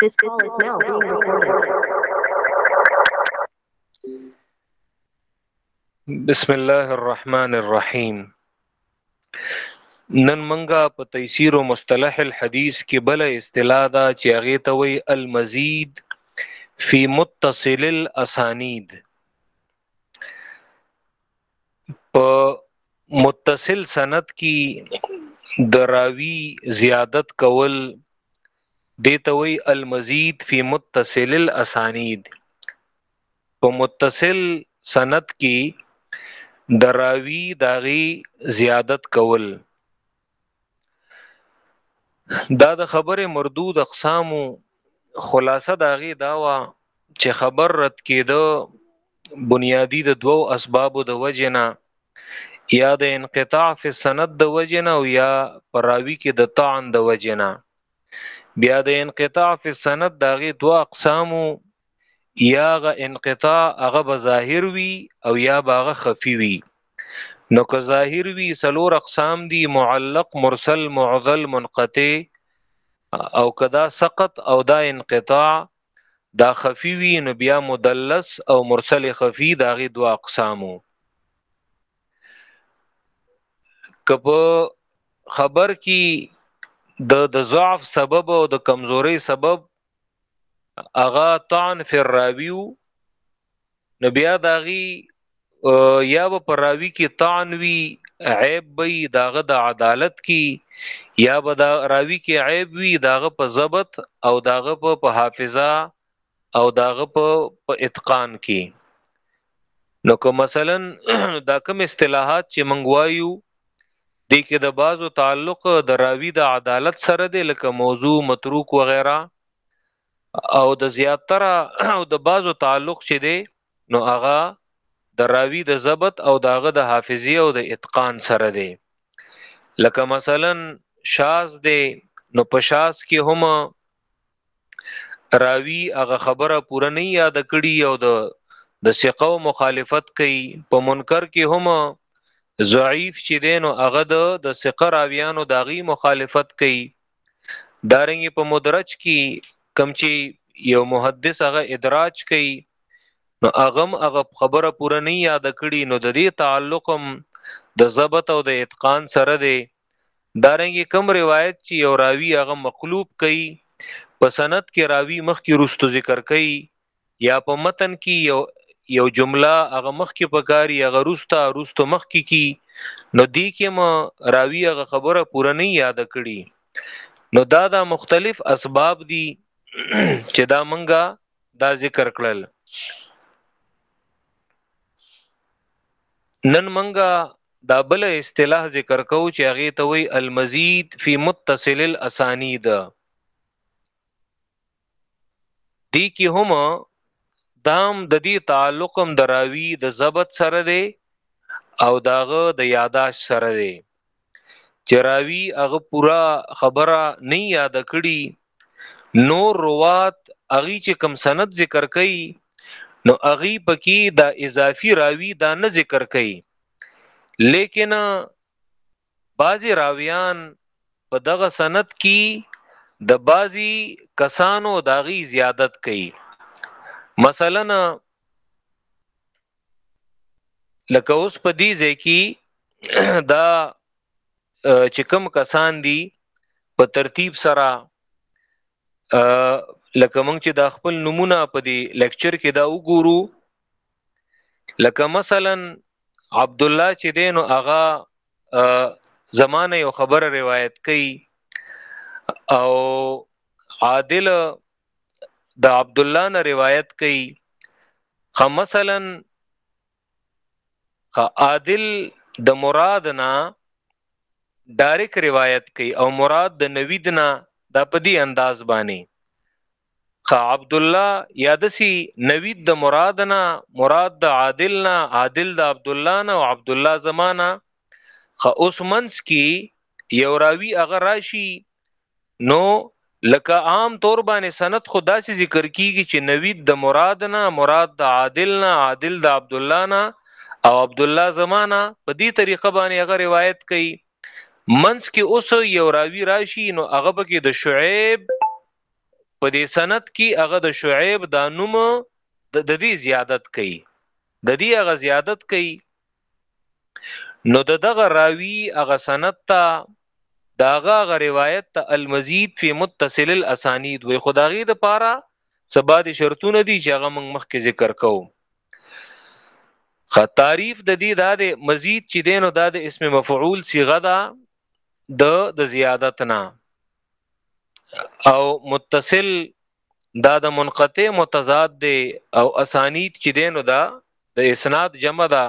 This call is now being recorded. بسم الله الرحمن الرحیم نن منګه په تفسیر او مصطلح الحديث کې بل اصطلاح دا چې هغه ته وی المزید فی متصل الاسانید په متصل سند کی دراوی زیادت کول دیتوی المزید فی متصل الاسانید په متصل سند کی دراوی داغي زیادت کول دا د خبره مردود اقسامو خلاصه دا غي داوا چې خبر رد کېده بنیادی د دوو اسبابو د وجنه یا د انقطاع فی سند د وجنه او یا پراوی کې د طعن د وجنه بیا د انقطاع فی سند داغه دوه اقسامو یا غ انقطاع هغه به ظاهر وي او یا باغه خفي وي نو که ظاهر وي سلور اقسام دي معلق مرسل معضل منقطع او کدا سقط او دا انقطاع دا خفي وي نو بیا مدلس او مرسل خفي داغي دوا اقسامو کپ خبر کی د د ضعف سبب او د کمزوري سبب اغا طعن فی الراوی نو بیا داغي یا به پر راوی کې طعن وی عیب به داغه د عدالت کې یا به دا راوی کې عیب وی داغه په ضبط او داغه په حافظه او داغه په اتقان کې نو که مثلا دا کوم اصطلاحات چې مونږ وایو د کې د بازو تعلق د راوی د عدالت سره دی لکه موضوع متروک وغیرہ او د زیاتره او د بازو تعلق چې دی نو هغه د راوی د ضبط او داغه د حافظي او د اتقان سره دی لکه مثلا شاز دی نو په شاز کې هم راوی هغه خبره پوره نه یاد کړي او د د ثقو مخالفت کوي په منکر کې هم ضعیف چې دین او هغه د د ثقه راویانو داغي مخالفت کوي دارنګ په مدرج کې کم چې یو محدث هغه ادراج کوي نو اغم هغه خبره پوره نه یاد کړي نو د دې تعلقم د ضبط او د اتقان سره دی دارنګه کوم روایت چی یو راوی هغه مقلوب کوي په سند کی راوی مخکی روستو ذکر کوي یا په متن کی یو یو جمله هغه مخکی پکاري هغه روسته روستو مخکی کی نو دی کی هم راوی هغه خبره پوره نه یاد کړي نو دا دا مختلف اسباب دي چی دا منګه دا ذکر کړل. نن منګه دا بل اصطلاح ذکر کو چې هغه ته وی المزید فی متصل الاسانید دی کی هم دام د دې تعلقم دراوی د ضبط سره دی او داغه د یاداش سره دی چې راوی هغه پورا خبره نه یاد کړي نو روات اغي چې کم سند ذکر کړي نو اغي پکې دا اضافي راوی دا نه ذکر کړي لیکن بعضی راویان په دغه سند کې د بعضی کسانو داغي زیادت کړي مثلا لکه اوس په دې ځای کې دا چې کوم کسان دي په ترتیب سره لکه مونږ چې دا خپل نمونه په دې لیکچر کې دا وګورو لکه مثلا عبد الله چې دین او اغا زمانه یو خبره روایت کړي او عادل د عبدالله نه روایت کوي خ مثلا خ عادل د مراد نه ډایرک روایت کوي او مراد د نوید نه دا په دې انداز باندې خ عبد الله یادسی نوید د مراد نه مراد د عادل نه عادل د عبد الله نه او عبد الله زمانہ خ اوس منس کی یو راوی اگر راشي نو لکه عام طور باندې سند خو داسې ذکر کیږي چې نوید د مراد نه مراد د عادل نه عادل د عبد الله نه او عبد الله زمانہ په دې طریقه باندې هغه روایت کوي منس کې اوس یو راوی راشي نو هغه به کې د شعیب په دې سند کې هغه د شعیب د نوم د دې زیادت کوي د دې هغه زیادت کوي نو د دغه راوی هغه سند ته داغه غ روایت ته المزید فی متصل الاسانید وی خداغي د پاره سبا د شرطونه دي چې هغه موږ مخکې ذکر کوو خ تعریف د دې دا د مزید چې دینو دا د اسم مفعول صيغه ده د د زیادت نه او متصل دا د منقطع متضاد دی او اسانید چې دینو دا د اسناد جمع ده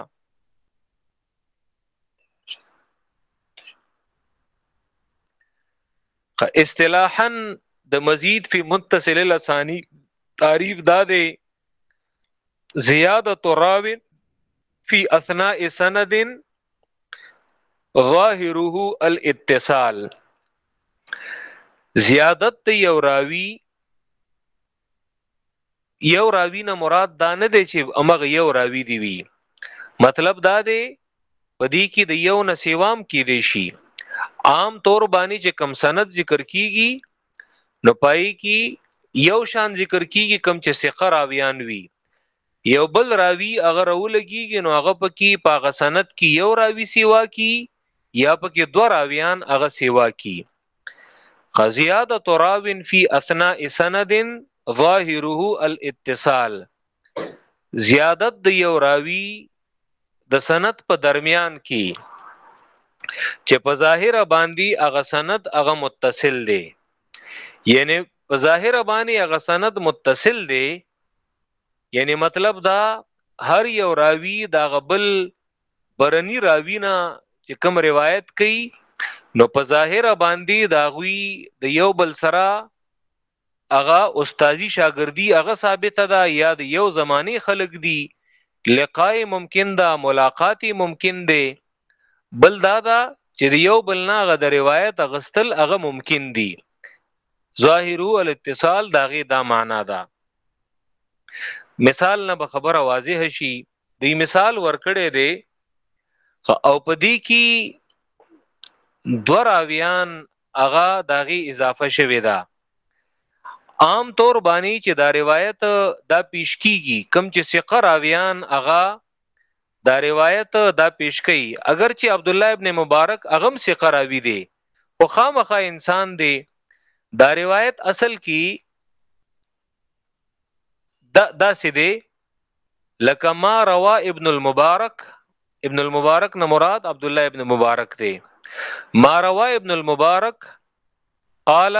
اصطلاحا د مزید فی متصل الاسانی تعریف دا دی زیادت راو فی اثناء سند ظاهره الاتصال زیادت ته یو راوی یو راوی نه مراد دا نه دی چې امغه یو راوی دی وی مطلب دا دی په دې کې د یو نه سیوام کې دی شي عام طور باندې چې کم سند ذکر کیږي نو پای کې یو شان ذکر کیږي کم چې ثقه راویان وی یو بل راوی هغه راولګیږي نو هغه پکې په هغه سند کې یو راوی سیوا کی یا پکې دوه راویان هغه سیوا کی قزیاده تراوین فی اثناء سند ظاهره الاتصال زیادت د یو راوی د سند په درمیان کې چې په ظاهر باندې هغه سند هغه متصل دی یعنی په ظاهر باندې هغه سند متصل دی یعنی مطلب دا هر یو راوی دا غبل برنی راوی نه چې کوم روایت کوي نو په ظاهر باندې دا غوي د یو بل سره اغا استادی شاګردی اغا ثابت ده یا د یو زمانه خلق دی لقای ممکن ده ملاقاتی ممکن ده بل دا دا چې د یو بل نه غ د روایت غستل هغه ممکن دي ظاهرو الاتصال داغه دا معنا ده دا مثال نه به خبره واضح شي دی مثال ورکړې دی او په دې کې دو راویان هغه داغي اضافه شوی دا عام طور باندې چې دا روایت دا پیش کیږي کم چې ثقه راویان هغه دا روایت دا پیش کوي اګر چي عبدالله ابن مبارک هغه هم ثقه راوي دي خو خامخا انسان دي دا روایت اصل کي دا داسې دی لکه ما روا ابن المبارک ابن المبارک نه مراد عبد الله ابن مبارک دی ما روا ابن المبارک قال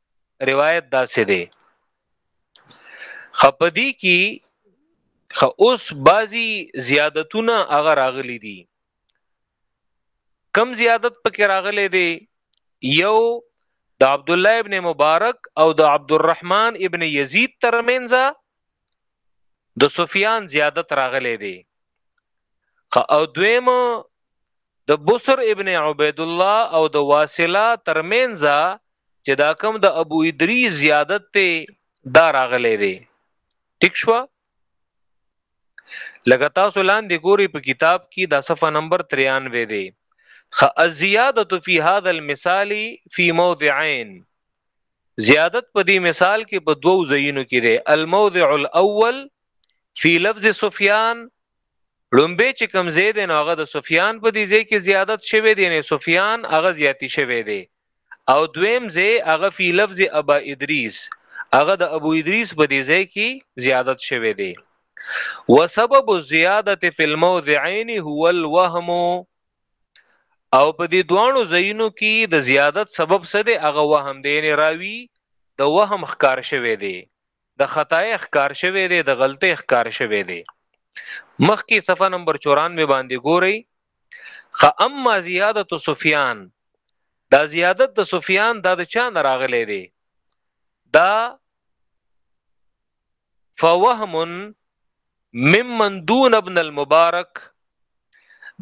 روایت داسې دی خپدی کی خ اوس بازی زیادتونه هغه راغلی دي کم زیادت پکې راغلی دی یو د عبد الله ابن مبارک او د عبد الرحمن ابن یزید ترمنځ د سفیان زیادت راغلی دی او دویم د بصر ابن عبید الله او د واصله ترمنځ چې دا کم د ابو ادری زیادت ته دا راغلی دی ټیک شو لکه تاسو لاندې ګوري په کتاب کې دا صفه نمبر 93 دی خ الزیاده فی هذا المثال فی موضعین زیادت په دې مثال کې په دوو ځایونو کې دی الموضع الاول فی لفظ سفیان لومبه چې کم زید نه هغه د سفیان په دې ځای کې زیادت شوی دی نه سفیان هغه زیاتی شوی دی او دویم ځای هغه فی لفظ ابا ادریس هغه د ابو ادریس په دې ځای کې زیادت شوی دی وسبب الزیادت فی الموضعین هو الوهم او په دې دوانو زینو کې د زیادت سبب څه دی هغه وهم دی یعنی راوی د وهم ښکار شوی دی د خطای ښکار شوی دی د غلطی ښکار شوی دی مخکې صفه نمبر 94 باندې ګورئ خ اما زیادت سفیان دا زیادت د سفیان دا د چا نه راغلی دی دا فوهم ممن دون ابن المبارک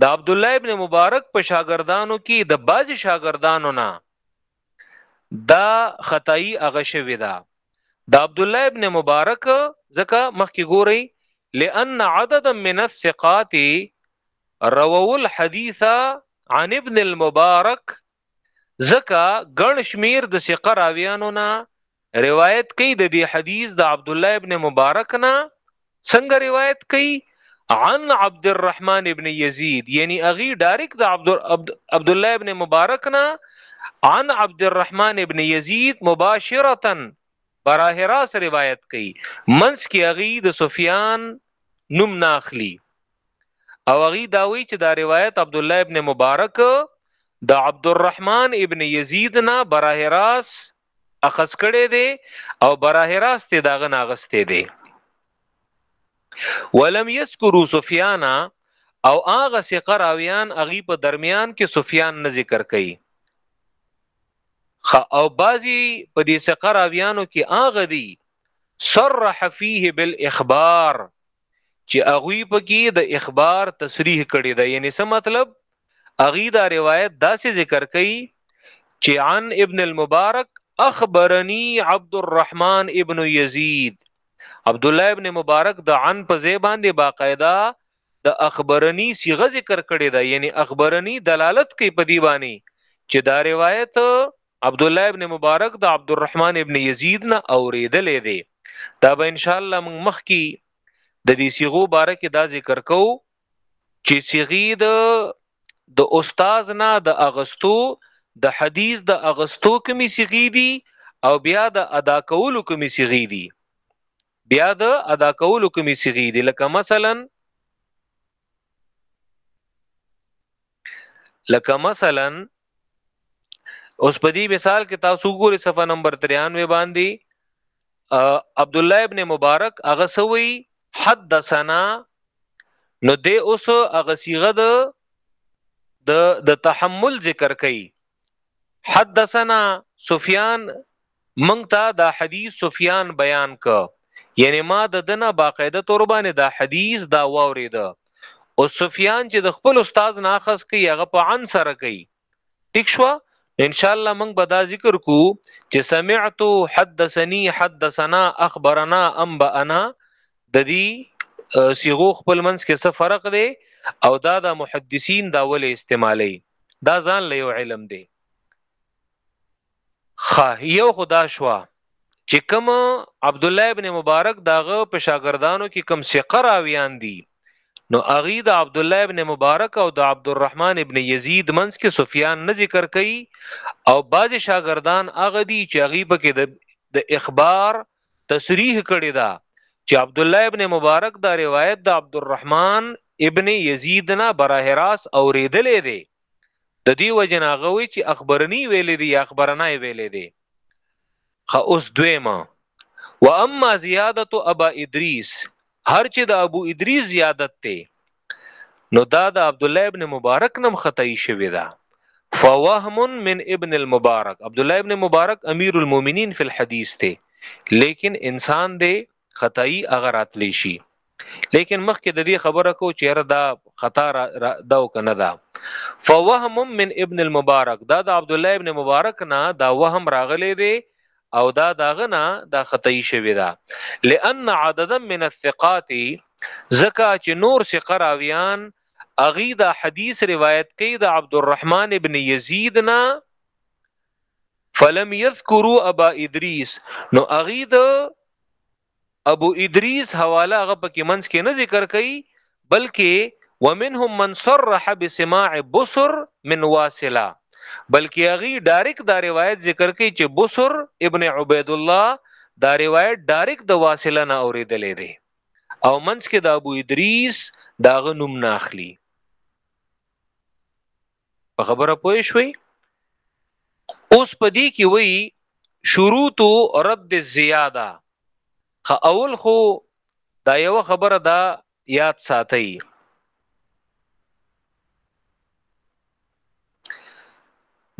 د عبد الله ابن مبارک په شاګردانو کې د بعضی شاګردانو نه دا خدای هغه شوی دا د عبد الله ابن مبارک ځکه مخکې ګوري لئن عدد من الثقات رووا الحديث عن ابن المبارک ځکه ګڼ شمیر د ثقه راویانو نه روایت کوي د دې حدیث د عبد الله ابن مبارک نه څنګه روایت کوي عن عبد الرحمن ابن یزید یعنی اغي ډایرک د عبد عبد الله ابن مبارک نه عن عبد الرحمن ابن یزید مباشره براه راس روایت کوي منس کې اغي د سفیان نوم ناخلی او هغه دا وی چې دا روایت عبد الله ابن مبارک د عبد الرحمن ابن یزید نه براه راس اخذ کړي دي او براه راس ته داغه ناغسته دي ولم یذکروا سفیان او هغه ثقه راویان اغي په درمیان کې سفیان نه ذکر کړي او بعضی په دې ثقه راویانو کې هغه دي صرح فيه بالاخبار چې هغه پکې د اخبار تصریح کړي دا یعنی څه مطلب اغي دا روایت داسې ذکر کړي چې عن ابن المبارک اخبرني عبد الرحمن ابن يزيد عبد الله ابن مبارک د عن په ځای باندې باقاعده د اخبرني صيغه ذکر کړي دا یعنی اخبرني دلالت کوي په دی باندې چې دا روایت عبدالله ابن مبارک د عبدالرحمن ابن یزید نه اوریدلې دی دا به ان شاء الله موږ مخکي د دې صيغو باره کې دا ذکر کو چې صيغي د د استاد نه د اغستو د حدیث د اغستو کمی صيغي دي او بیا د ادا کولو کمی صيغي دي بیا د ادا کولو کومې صيغې دي لکه مثلا لکه مثلا اوس په دې مثال کې تاسو ګورئ صفه نمبر 93 باندې عبد الله ابن مبارک هغه سوي حدثنا نو دې اوس هغه صيغه د د تحمل ذکر کړي حدثنا سفيان موږ ته دا حديث سفيان بيان که يعني ما د ده نه باقاعده طور باندې دا حديث دا واوريده اوس سفيان چې د خپل استاد نه اخذ کوي هغه په عن سره کوي ټيک شو ان شاء الله موږ به دا ذکر کو چې سمعت حدثني حدثنا اخبرنا انبأنا د دې صيغو خپل منځ کې څه فرق دی او دا د محدثین دا ولې استعمالي دا ځان له علم دی ښه یو خو دا شوه چې کوم عبدالله ابن مبارک د هغه په شاګردانو کې کوم ثقه راویان دي نو هغه د عبدالله ابن مبارک او د عبدالرحمن ابن یزید منځ کې سفیان نه ذکر کوي او بعضې شاګردان هغه دي چې هغه پکې د د اخبار تصریح کړی دا چې عبد الله ابن مبارک دا روایت د عبد الرحمن ابن یزید نه براه راس اوریدلې دی د دې وجه نه هغه وی چې اخبرنی ویلې دی یا اخبرنا یې ویلې دی خ اوس دویمه و اما زیادت ابا ادریس هر چې د ابو ادریس زیادت ته نو دا د عبد الله ابن مبارک نم خطای شوی دا فوهم من ابن المبارک عبد الله ابن مبارک امیر المؤمنین فی الحدیث ته لیکن انسان دې خطای اگر اتلی شي لیکن مخکې د دې خبره کو چې هر دا خطا دا او کنه دا فوهم من ابن المبارک دا د عبد الله ابن مبارک نه دا وهم راغلی دی او دا داغه نه دا خطای شوی دا لئن عددا من الثقات زکا چې نور ثقه راویان اغي دا حدیث روایت کوي د عبد الرحمن ابن یزید نه فلم یذکروا ابا ادریس نو اغي د ابو ادریس حواله هغه په کې منځ کې نه ذکر کوي بلکې ومنهم من صرح بسماع بصر من واصله بلکې هغه ډایرک دا روایت ذکر کوي چې بصر ابن عبید الله دا روایت ډایرک د واصله نه اوریدلې دی او منځ کې د ابو ادریس داغه نوم نه اخلي په خبره پوه شوي اوس په دې کې وایي شروط رد الزیاده خ اول خو دا یو خبره دا یاد ساتي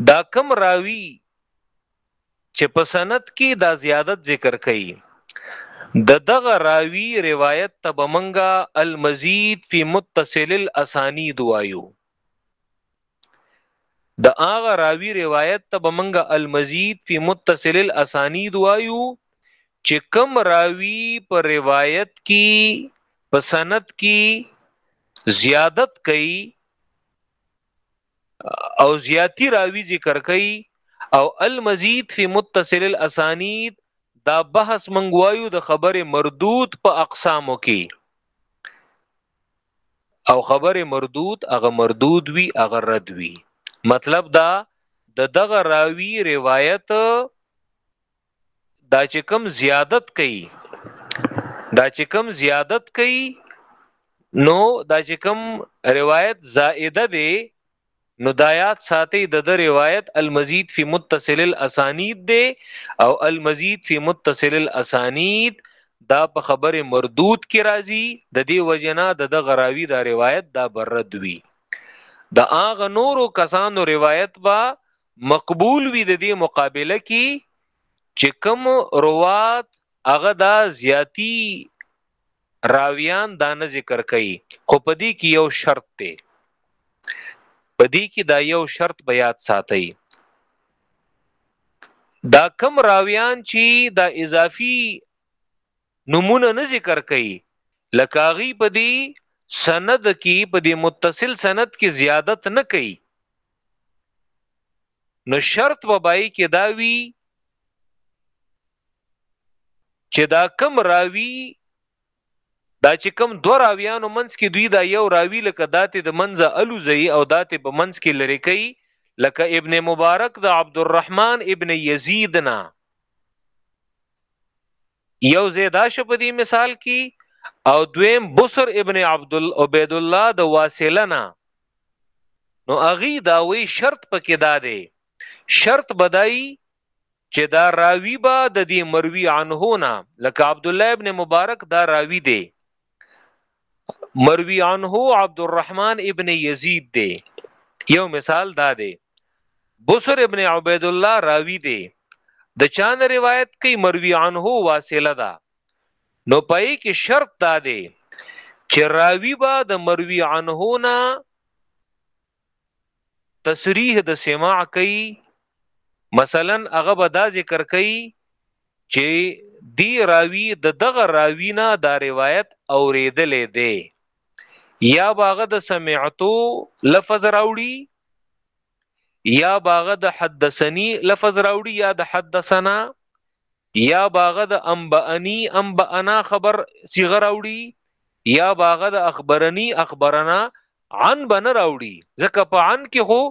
دا کم راوی چې په سند کې دا زیادت ذکر کړي د دغه راوی روایت ته بمنګا المزید فی متصل الاسانید وایو د هغه راوی روایت ته به منګه المزید فی متصل الاسانید وایو چې کم راوی په روایت کې په سند کې زیادت کوي او زیاتی راوی ذکر کوي او المزید فی متصل الاسانید دا بحث منګوایو د خبره مردود په اقسامو کې او خبر مردود هغه مردود وی هغه رد وی مطلب دا د دغه راوی روایت دا چې کم زیادت کوي دا چې کم زیادت کوي نو دا چې کم روایت زائده دی نو دایات ساتي د د روایت المزید فی متصل الاسانید دی او المزید فی متصل الاسانید دا په خبره مردود کې راځي د دې وجنا د د غراوی دا روایت دا برد وی د اغه نورو کسانو روایت با مقبول وی د دې مقابله کې چې کوم روات هغه دا زیاتی راویان دا نه ذکر کوي خو په دې کې یو شرط دی په دې کې دا یو شرط به یاد ساتئ دا کم راویان چې دا اضافي نمونه نه ذکر کوي لکاغي په دې سند کې په دې متصل سند کې زیادت نه کوي نو شرط وبای کې دا وی چې دا کم راوی دا چې کم دو راویانو منځ کې دوی دا یو راوی لکه داتې د منځه الوزي او داتې په منځ کې لری کوي لکه ابن مبارک د عبدالرحمن ابن یزید نه یو زیدا شپدی مثال کی او دویم بصر ابن عبد عبید الله د واسلنا نو اغي داوی شرط پکې دادې شرط بدای چې دا راوی به د دې مروی عنه نه لکه عبد الله ابن مبارک دا راوی دی مروی عنه عبد الرحمن ابن یزید دی یو مثال دا دی بصر ابن عبید الله راوی دی د چان روایت کوي مروی عنه واصله ده نو پای کې شرط دا دی چې راوی به د مروی عنه نه تصریح د سماع کوي مثلا هغه به دا ذکر کوي چې دی راوی د دغه راوی نه دا روایت اوریدلې دی یا باغه د سمعتو لفظ راوړي یا باغه د حدثنی لفظ راوړي یا د حدثنا یا باغه د انبانی انبانا خبر صيغه راوړي یا باغه د اخبرني اخبرنا عن بن راوړي ځکه په عن کې هو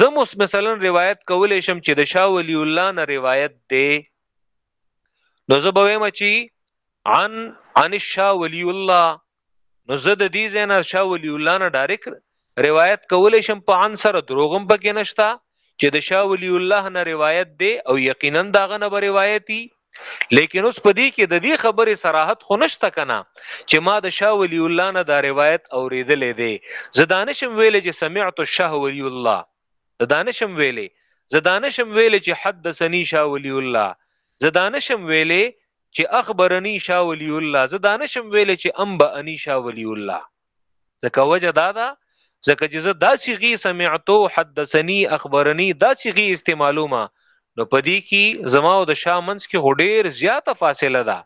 زم اوس مثلا روایت کولې شم چې د شاه ولی الله نه روایت دی نو زه به وایم چې عن عن الشاه ولی الله نو زه د دې زینا شاه ولی الله نه ډایرک روایت کولې شم په ان سره دروغم پکې نشتا چې د شاه ولی الله نه روایت دی او یقینا داغه نه روایتي لیکن اوس په دې کې د دې خبرې صراحت خو نشته کنه چې ما د شاه ولی الله نه دا روایت اوریدلې دی زدانشم ویلې چې سمعت الشاه ولی الله زدانشم ویلې زدانشم ویلې چې حدثني شاه ولی الله زدانشم ویلې چې اخبرني شاه ولی الله زه دا نشم ویلی چې انبا اني شاه ولی الله ځکه وجه دا ده ځکه چې زه داسې غي سمعتو حدثني اخبرني داسې غي استعمالومه نو پدې کې زما او د شاه منس کې هډیر زیاته فاصله ده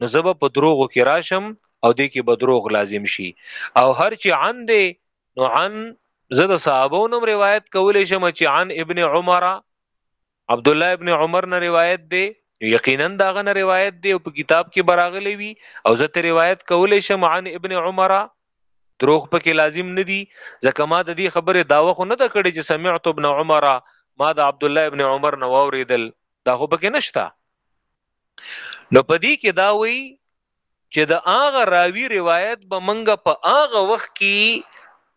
نو زه به په دروغو کې راشم او دې کې به دروغ لازم شي او هر چې عن دې نو عن زه د صحابو نوم روایت کولې شم چې عن ابن عمره عبد الله ابن عمر نه روایت دی نو یقینا داغه نه روایت دی او په کتاب کې براغلی وی او زه ته روایت کولې شم عن ابن عمر دروغ پکې لازم ندی ځکه ما د دې خبره داوه خو نه د کړې چې سمعت ابن عمر ما د عبد الله ابن عمر نو اوریدل دا خو پکې نشتا نو پدې کې دا وی چې د هغه راوی روایت به منګه په هغه وخت کې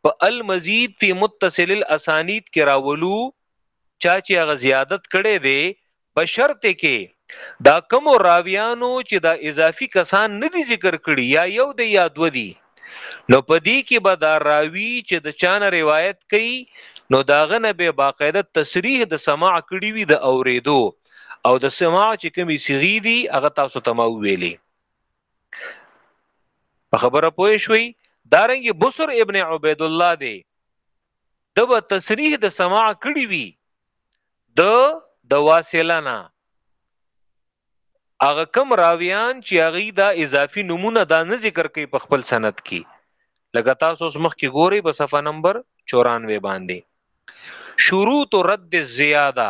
په المزید فی متصل الاسانید کې راولو چا چې هغه زیادت کړي دی بشرط کې دا کوم راویانو چې دا اضافي کسان نه دي ذکر کړي یا یو دی یا دو دی نو پدې کې به دا راوی چې د چانه روایت کوي نو داغه نه به باقاعده تصریح د سماع کړي وي د اوریدو او د سماع چې کومې صيغې دي هغه تاسو ته ما ویلې په خبره پوه شوي دارنګ بصر ابن عبید الله دی د به تصریح د سماع کړی وی د د واسلنا هغه کم راویان چې هغه دا اضافي نمونه دا نه ذکر کوي په خپل سند کې لکه تاسو اوس مخ کې ګوري په صفه نمبر 94 باندې شروط رد الزیاده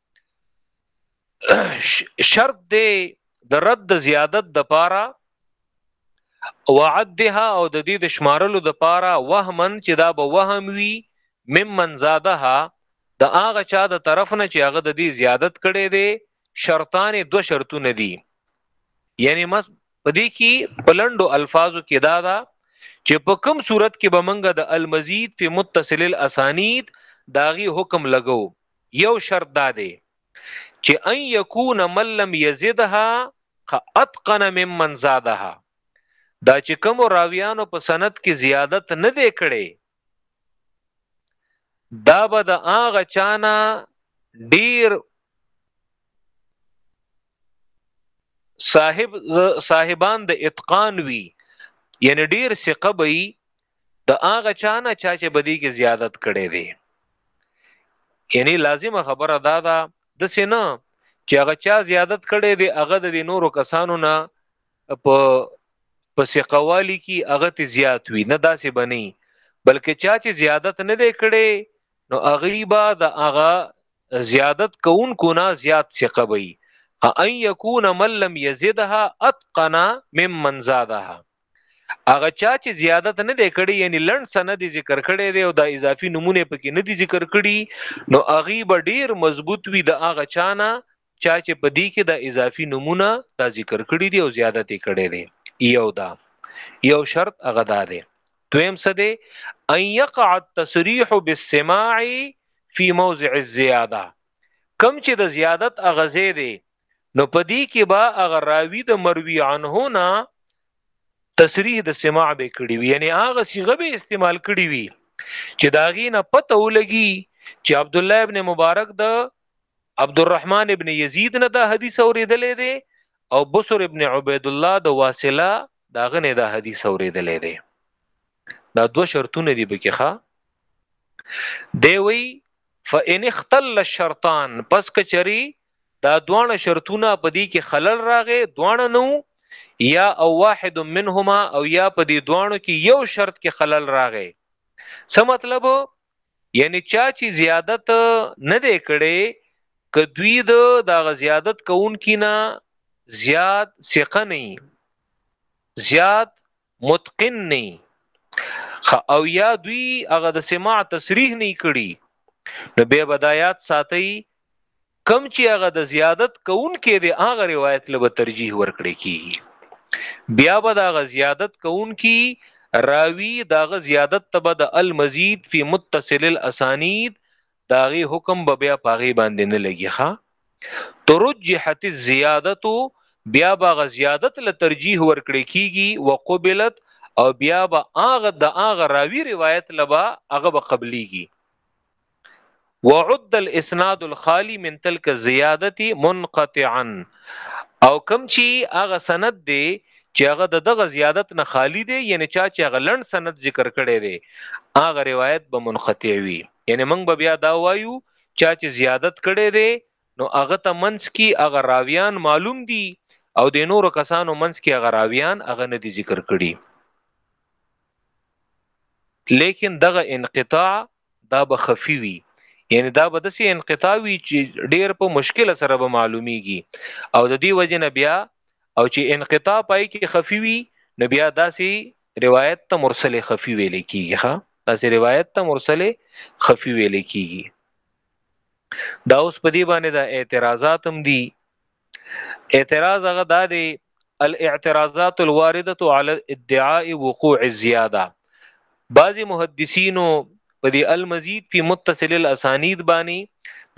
شرط دی د رد د زیادت د پاره وعدها او د دې د شمارلو د پاره وهمن چې دا به وهم وي ممن زادها د هغه چا د طرف نه چې هغه د دې زیادت کړي دي شرطان دو شرطونه دي یعنی مس پدې کې پلندو الفاظو کې دا دا چې په کوم صورت کې بمنګ د المزید فی متصل الاسانید داغي حکم لګو یو شرط دا دی چې ان یکون من لم یزدها اتقن ممن زادها دا چې کوم راویانو په سند کې زیادت نه دی کړي دا به د هغه چانه ډیر صاحب صاحبان د اتقان وی یعنی ډیر ثقه به د هغه چانه چا چې بدی کې زیادت کړي دي یعنی لازمه خبره دا ده د سینه چې هغه چا زیادت کړي دي هغه د نورو کسانو نه په په سقوالی کې هغه ته زیات وي نه داسې بني بلکې چا چې زیادت نه دی کړي نو اغیبا د هغه زیادت کوونکو نه زیات سقوي ان یکون من لم یزدها اتقنا ممن زادها هغه چا چې زیادت نه دی کړی یعنی لند سند ذکر کړی دی او د اضافي نمونه پکې نه دی ذکر کړی نو اغي به ډیر مضبوط وي د هغه چانه چا چې په دې کې د اضافي نمونه دا ذکر کړی دی او زیادت یې کړی دی یو دا یو شرط هغه دا دی دویم څه دی ان یقع التصریح بالسماع فی موضع الزیاده کم چې د زیادت اغزه دی نو پدی کې با اغه راوی د مروی عنه نه تصریح د سماع به کړی وی یعنی هغه صيغه به استعمال کړی وی چې داغي نه پته ولګي چې عبد الله ابن مبارک د عبد الرحمن ابن یزید نه دا حدیث اوریدلې دی او بصر ابن عبید الله د واصله داغه نه دا حدیث اوریدلې دی دا دوه شرطونه دي بکې ښا دی وی فإن اختل الشرطان پس کچری دا دواړه شرطونه په دې کې خلل راغې دواړه نو یا او واحد منهما او یا په دې دواړو کې یو شرط کې خلل راغې څه مطلب یعنی چا چې زیادت نه دی کړي کدوی د دغه زیادت کوونکی نه زیاد ثقه نه زیاد متقن نه او یا دوی هغه د سماع تصریح نه کړي نو به بدایات ساتي کم چې هغه د زیادت کون کې دی هغه روایت له ترجیح ورکړي کیږي بیا به دا غ زیادت کون کی راوی دا غ زیادت تبه د المزید فی متصل الاسانید د هغې حکم به بیا په هغې باندې نه لګي ښه ترجحت الزیادتو بیا به غ زیادت له ترجیح ورکړې کیږي وقبلت او بیا به هغه د هغه راوی روایت لبا هغه به قبليږي وعد الاسناد الخالي من تلك الزياده منقطعا او کم چی هغه سند دی چې هغه د دغه زیادت نه خالی دی یعنی چا چې هغه لند سند ذکر کړي دی هغه روایت به منقطع وي یعنی موږ به بیا دا وایو چا چې زیادت کړي دي نو هغه ته منس کی هغه راویان معلوم دي او د نورو کسانو منس کی هغه راویان هغه نه دي ذکر کړي لیکن دغه انقطاع دا به خفي وي یعنی دا به دسی انقطاع وي چې ډیر په مشکل سره به معلومیږي او د دې وجنه بیا او چې انقطاع پای کې خفي وي نو بیا داسې روایت ته مرسل خفي ویل کیږي ښا داسې روایت ته مرسل خفي ویل کیږي دا اوس په دې باندې دا اعتراضات هم دي اعتراض هغه دا دی الاعتراضات الوارده على ادعاء وقوع الزياده بعضی محدثینو په دې المزید فی متصل الاسانید باندې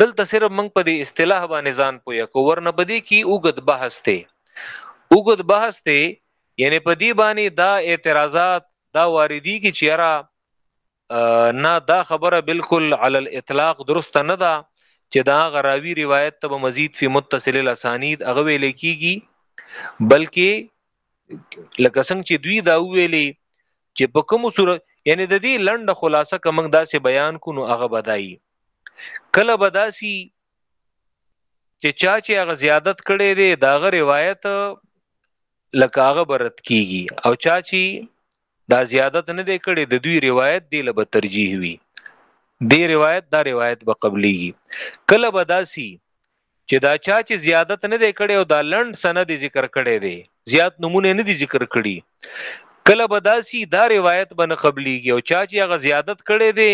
دلته صرف موږ په دې اصطلاح باندې ځان پویا کو ورنه بدی کی اوګد بحث ته اوګد بحث ته یعنی په دی باندې دا اعتراضات دا واردی کی چیرې نه دا خبره بالکل علی الاطلاق درست نه ده چې دا غراوی روایت ته مزید فی متصل الاسانید هغه ویل کیږي بلکې لکه څنګه چې دوی دا ویلي چې په کوم صورت یعنی د دې لنډه خلاصه کوم داسې بیان کو نو هغه بدایي کله بداسي چې چا چې هغه زیادت کړي دي دا غ روایت لکه هغه برت کیږي او چا چې دا زیادت نه دی کړي د دوی روایت دی لبه ترجیح وي دی روایت دا روایت به قبليږي کله بداسي چې دا چا چې زیادت نه دی کړي او دا لند سند ذکر کړي دي زیات نمونه نه دي ذکر کړي کله بداسي دا روایت بن قبليږي او چا چې هغه زیادت کړي دي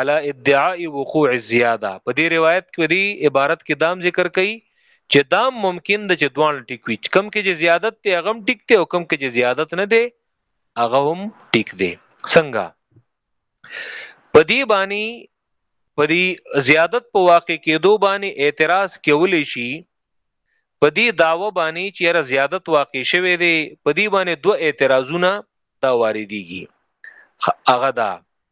علی ادعاء وقوع الزیاده په دې روایت کې دی عبارت کې دام ذکر کړي چې دام ممکن د چې دوان ټیک وي کم کې چې زیادت ته غم ټیک ته او کم کې چې زیادت نه دی هغه هم ټیک دی څنګه په دې باندې په دې زیادت په واقع کې دو باندې اعتراض کولې شي په دې داوا باندې چې را زیادت واقع شوه دی په دې باندې دوه اعتراضونه دا واردېږي هغه دا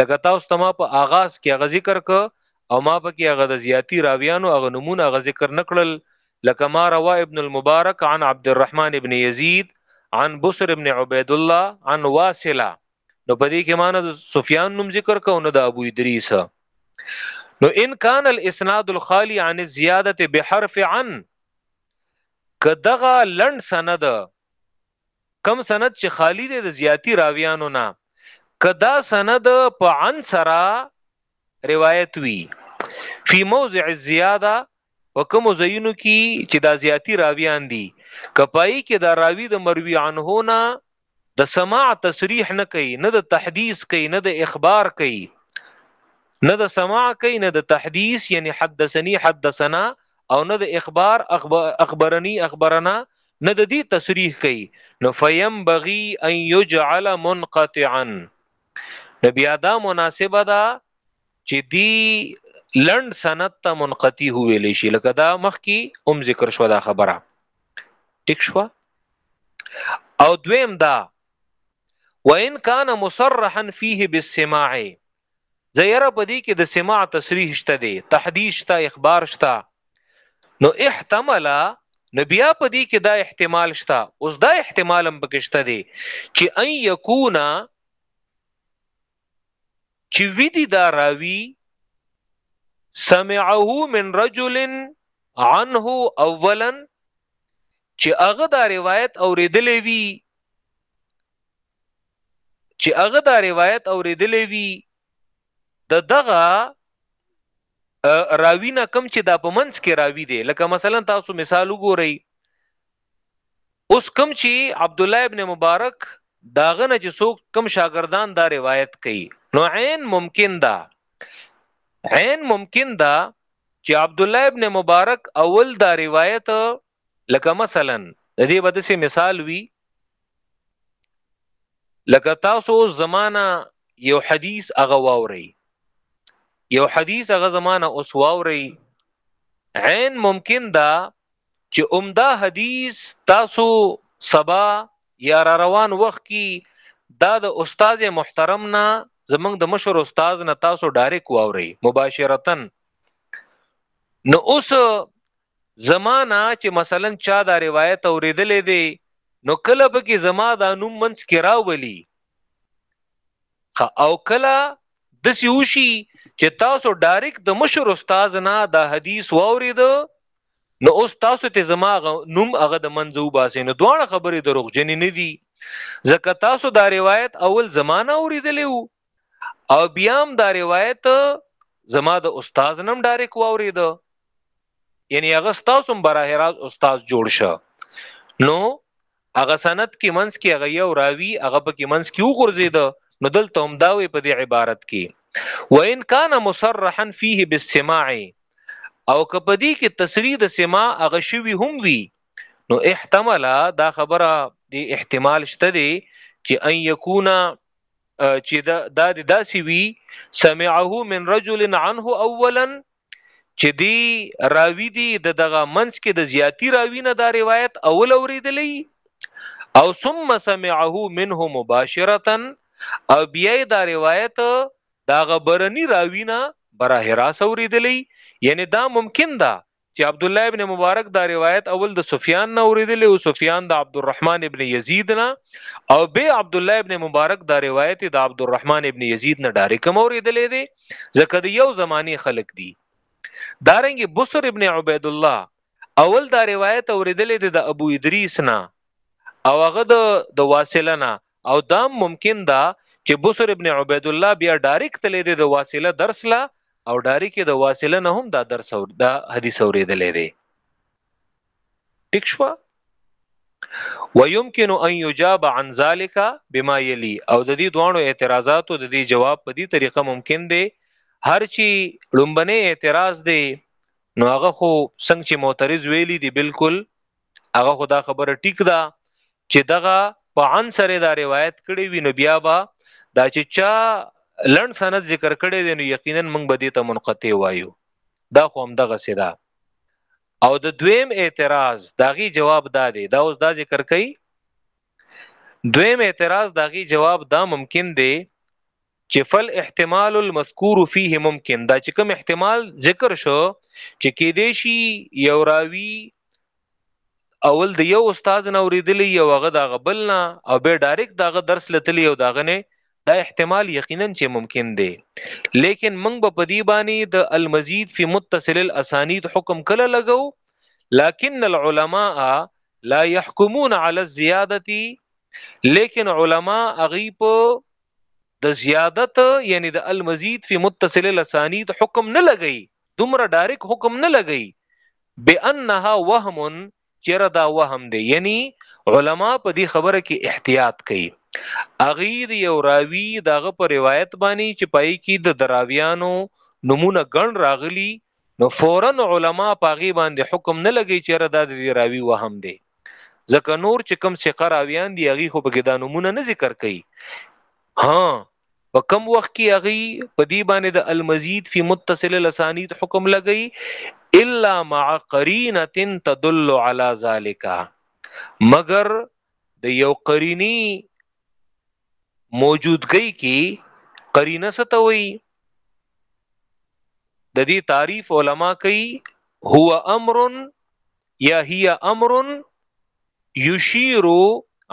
لکه تاسو ته ما په آغاز کې هغه ذکر ک او ما په کې هغه د زیاتی راویانو هغه نمونه هغه ذکر نکړل لکه ما روا ابن المبارک عن عبد الرحمن ابن یزید عن بصر ابن عبید الله عن واصله نو په دې کې معنی سفیان نوم ذکر کو نه د ابو ادریس نو ان کان الاسناد الخالی عن الزیاده بحرف عن کدغه لند سند کوم سند چې خالی دی د زیاتی راویانو نه که دا سند په عن سره روایت وی فی موضع الزیاده وکم زینو کی چې دا زیاتی راویان دي کپای کې دا راوی د مروی عنه نه د سماع تصریح نه کوي نه د تحدیث کوي نه د اخبار کوي نه د سماع کوي نه د تحدیث یعنی حدثنی حدثنا او نه د اخبار اخبرنی اخبرنا نه د دې تصریح کوي نو فیم بغي ان یجعل منقطعا نبی ادا مناسبه ده چې دی لند سند ته منقطی ویل شي لکه دا مخ کی هم ذکر شو دا خبره ټیک شو او دویم دا وان کان مصرحا فيه بالسماع زه یره په دې کې د سماع تصریح شته دی تحدیث شته اخبار شته نو احتمل نو بیا په دې کې دا احتمال شته اوس دا احتمال هم پکې شته دی چې ان یکونا چې ویدی دا راوی سمعه من رجل عنه اولا چې هغه دا روایت اوریدلې وی چې هغه دا روایت اوریدلې وی د دغه راوی نه کم چې دا په منځ کې راوی دی لکه مثلا تاسو مثال وګورئ اوس کم چې عبد الله ابن مبارک داغه نه چې څوک کم شاګردان دا روایت کوي نو عین ممکن ده عین ممکن ده چې عبد الله ابن مبارک اول دا روایت لکه مثلا د دې بده سي مثال وی لکه تاسو زمانہ یو حدیث هغه واوري یو حدیث هغه زمانہ اوس واوري عین ممکن دا چې عمده حدیث تاسو سبا یا را روان وخت کې دا د استاد محترم نه زمنګ د مشر استاد نه تاسو ډایرک واوري مباشرتا نو اوس زما نه چې مثلا چا دا روایت اوریدلې دی نو کله به کې زما دا نوم منس کې راولي او کله د سیوشي چې تاسو ډایرک د مشر استاد نه د حدیث واورید نو اوس تاسو ته زما نوم هغه د منځو باسي نو دوه خبرې دروغجنې نه دي ځکه تاسو دا روایت اول زمانہ اوریدلې وو او بیا هم دا روایت زما د استاد نم ډایرک واورید یعنی هغه تاسو هم براه راز استاد جوړ شه نو هغه سند کې منس کې هغه یو راوی هغه په کې منس کې وګرځید نو دلته هم دا وی په دې عبارت کې وان کان مصرحا فيه بالسماع او کپدی کې تصریح د سما هغه شوی هم وی نو احتمال دا خبره دی احتمال شته دی چې ان یکونا چې دا دا داسې وی سمعه من رجل عنه اولا چې دی راوی دی د دغه منس کې د زیاتی راوی نه دا روایت اول اوریدلې او ثم سمعه منه مباشره او بیا دا روایت دا غبرنی راوی نه براه راس اوریدلې یعنی دا ممکن ده چې عبد الله ابن مبارک دا روایت اول د سفیان نه اوریدلی او سفیان د عبد الرحمن ابن یزید نه او به عبد الله ابن مبارک دا روایت د عبد الرحمن ابن یزید نه ډایرک اوریدلی دی ځکه د یو زمانی خلق دی دارنګ بصر ابن عبید الله اول دا روایت اوریدلی دی د ابو ادریس نه او هغه د واصله نه او دام ممکن ده چې بصر ابن عبید الله بیا ډایرک تلې دی د واصله درس لا او ډایرک د واصله نه هم دا درس او دا حدیث اوریدلې دی ټیکشوا ويمكن ان يجاب عن ذلك بما يلي او د دې دوانو اعتراضاتو د دې جواب په دې طریقه ممکن دی هر چی لومبنه اعتراض دی نو هغه خو څنګه چې معترض ویلی دی بالکل هغه خدا خبره ټیک ده چې دغه په عن سره دا روایت کړي وي نو بیا با دا چې چا لړن سند ذکر کړي وي نو یقینا موږ به دې ته منقطع وایو دا خو هم دغه سیدا او د دویم اعتراض داغي جواب دا دی دا اوس دا ذکر کړي دویم اعتراض داغي جواب دا ممکن دی چې فل احتمال المذکور فيه ممکن دا چې کوم احتمال ذکر شو چې کې دی شي یو راوی اول د یو استاد نه اوریدلی یو هغه دا غبل نه او به ډایرک داغه درس لتلی او داغه نه دا احتمال یقینا چې ممکن دی لیکن موږ په پدی باندې د المزید فی متصل الاسانید حکم کله لګو لکن العلماء لا يحكمون على الزياده لیکن علما اغي په د زیادت یعنی د المزید فی متصل لسانید حکم نه لګی دومره ډایرک حکم نه لګی بانها وهم چیرې دا وهم دی یعنی علما په دې خبره کې احتیاط کوي اغیر یو راوی دغه په روایت باندې چې پای کې د دراویانو نمونه ګڼ راغلی نو فورا علما په هغې باندې حکم نه لګوي چې یاره دا د دې راوي وهم دی ځکه نور چې کوم ثقه راویان دي هغوی خو پکې دا نمونه نه ذکر کوي ها په کم وخت کې هغه په دې باندې د المزید فی متصل الاسانید حکم لګی الا مع قرینه تدل علی ذالک مگر د یو قرینی موجودګۍ کې قرینه څه ته وایي د دې تعریف علما کوي هو امر یا هي امر یشیر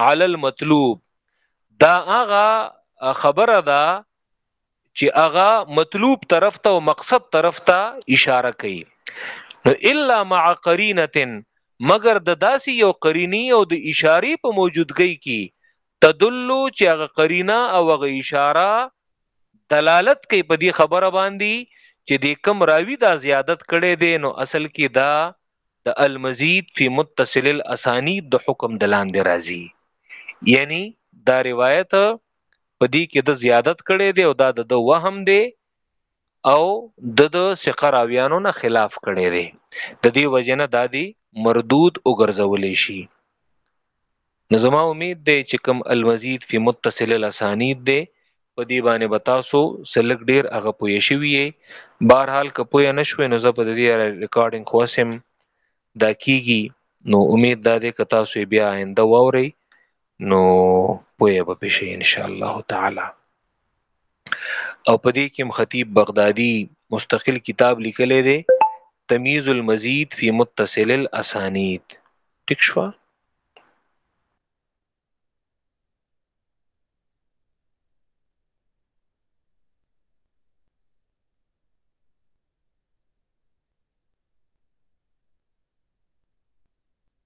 علی المطلوب دا هغه خبره ده چې هغه مطلوب طرف ته او مقصد طرف ته اشاره کوي نو الا مع قرینه مگر د داسې یو قرینی او د اشاره په موجودګۍ کې تدلو چې هغه قرینه او هغه اشاره دلالت کوي په دې خبره باندې چې د کم راوی دا زیادت کړي دي نو اصل کې دا د المزید فی متصل الاسانید د حکم دلاندې راځي یعنی دا روایت په دې کې د زیادت کړي دی او دا د وهم دی او د د ثقه راویانو نه خلاف کړي دی د دې وجنه دادی مردود او ګرځول شي نو زما امید دی چې کوم المزید فی متصل الاسانید دی په دې باندې بتاسو سلګ ډیر هغه پوي شوی بهرحال کپوی نشوي نو زه په دې ریکارډینګ خوسم دا کیږي نو امید دا دی که تاسو بیا آینده ووري نو پوهه به پېښې ان شاء الله تعالی او په دې کې خطیب بغدادي مستقل کتاب لیکلی دی تمیز المزید فی متصل الاسانید ټیک شو